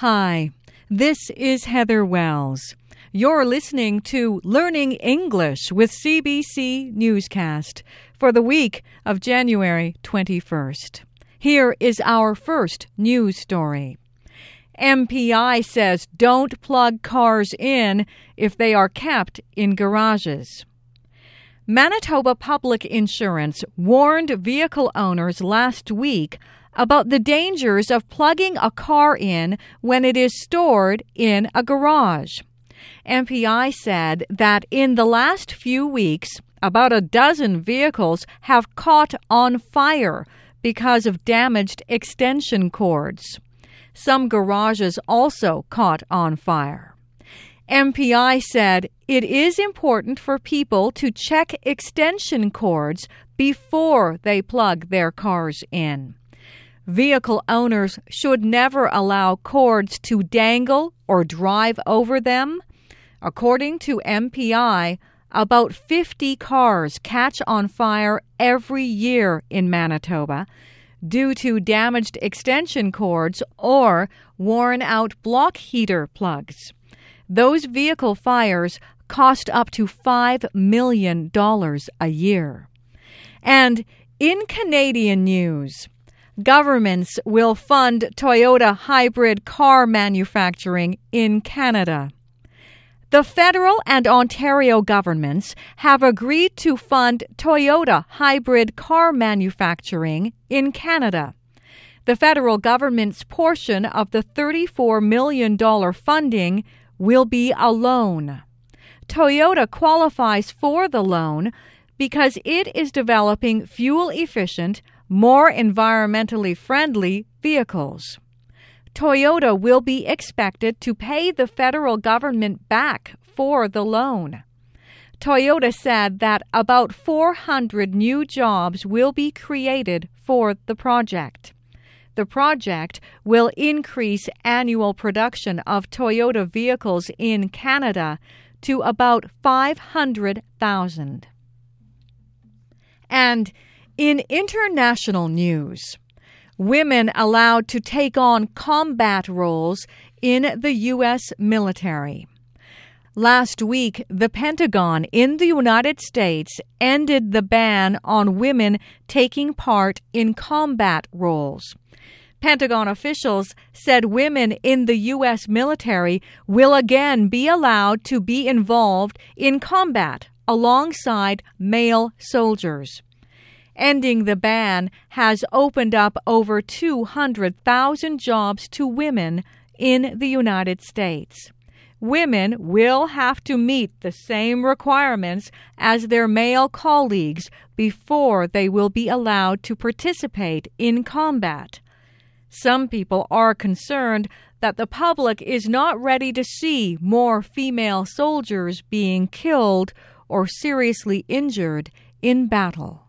Hi, this is Heather Wells. You're listening to Learning English with CBC Newscast for the week of January 21st. Here is our first news story. MPI says don't plug cars in if they are kept in garages. Manitoba Public Insurance warned vehicle owners last week about the dangers of plugging a car in when it is stored in a garage. MPI said that in the last few weeks, about a dozen vehicles have caught on fire because of damaged extension cords. Some garages also caught on fire. MPI said it is important for people to check extension cords before they plug their cars in. Vehicle owners should never allow cords to dangle or drive over them. According to MPI, about 50 cars catch on fire every year in Manitoba due to damaged extension cords or worn out block heater plugs. Those vehicle fires cost up to $5 million a year. And in Canadian news, governments will fund Toyota hybrid car manufacturing in Canada. The federal and Ontario governments have agreed to fund Toyota hybrid car manufacturing in Canada. The federal government's portion of the $34 million funding will be a loan. Toyota qualifies for the loan because it is developing fuel efficient more environmentally friendly vehicles. Toyota will be expected to pay the federal government back for the loan. Toyota said that about 400 new jobs will be created for the project. The project will increase annual production of Toyota vehicles in Canada to about 500,000. And in international news, women allowed to take on combat roles in the U.S. military. Last week, the Pentagon in the United States ended the ban on women taking part in combat roles. Pentagon officials said women in the U.S. military will again be allowed to be involved in combat alongside male soldiers. Ending the ban has opened up over 200,000 jobs to women in the United States. Women will have to meet the same requirements as their male colleagues before they will be allowed to participate in combat. Some people are concerned that the public is not ready to see more female soldiers being killed or seriously injured in battle.